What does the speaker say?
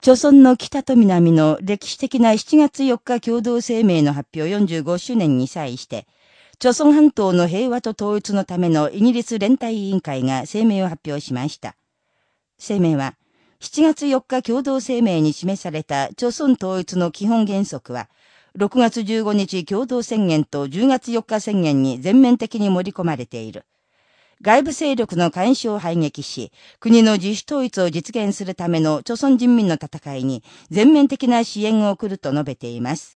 朝鮮の北と南の歴史的な7月4日共同声明の発表45周年に際して、朝鮮半島の平和と統一のためのイギリス連帯委員会が声明を発表しました。声明は、7月4日共同声明に示された朝鮮統一の基本原則は、6月15日共同宣言と10月4日宣言に全面的に盛り込まれている。外部勢力の干渉を排撃し、国の自主統一を実現するための朝鮮人民の戦いに全面的な支援を送ると述べています。